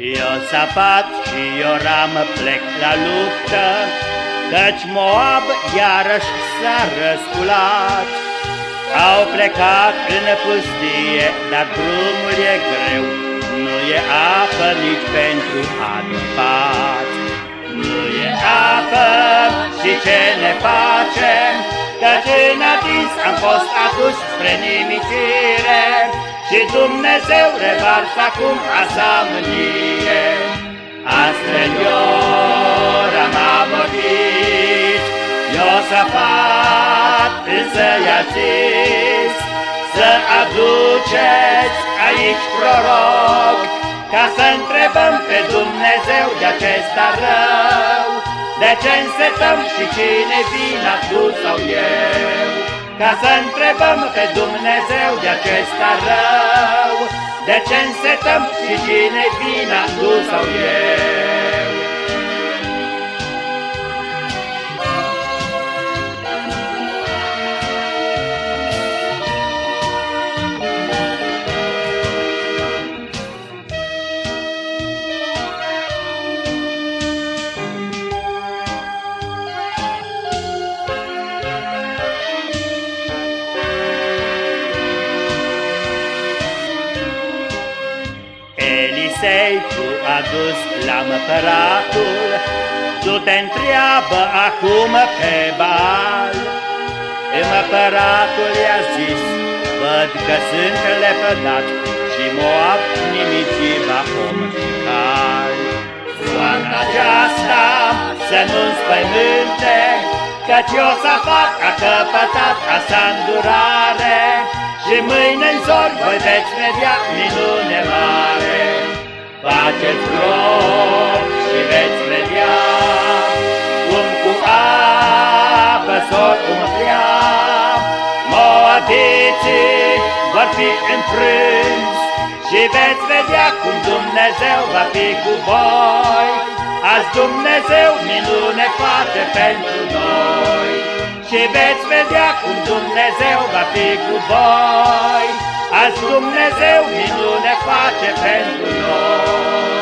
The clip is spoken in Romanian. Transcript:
Iosapat și Ioram plec la luptă, Căci Moab iarăși s-a răsculat. Au plecat în pustie, dar drumul e greu, Nu e apă nici pentru adăpat. Nu e apă și ce ne facem, Căci în atins am fost aduși spre nimicire, Și Dumnezeu revarsă acum a sa mânie. Astrăior am amortit, Iosafat însă i-a zis, Să aduceți aici proroc, Ca să întrebăm pe Dumnezeu de acesta rău, De ce însetăm și cine vina tu sau eu? Ca să întrebăm pe Dumnezeu de acesta rău, De ce însetăm și cine vina tu sau eu? Elisei tu adus la împăratul, Tu te întreabă acum pe bal. Împăratul i-a zis, văd că sunt lepădat Și Moab nimiciva om și cal. Soana aceasta să nu-ți spăimânte, Căci o să fac a căpătat a sa îndurare, Și mâine în zori voi veți vedea minune mare. Faceți grob și veți vedea Cum cu apă s-or umplea Moabiții vor fi înfrânți Și veți vedea cum Dumnezeu va fi cu voi. Azi Dumnezeu minune face pentru noi Și veți vedea cum Dumnezeu va fi cu voi. Azi Dumnezeu minune face pentru noi.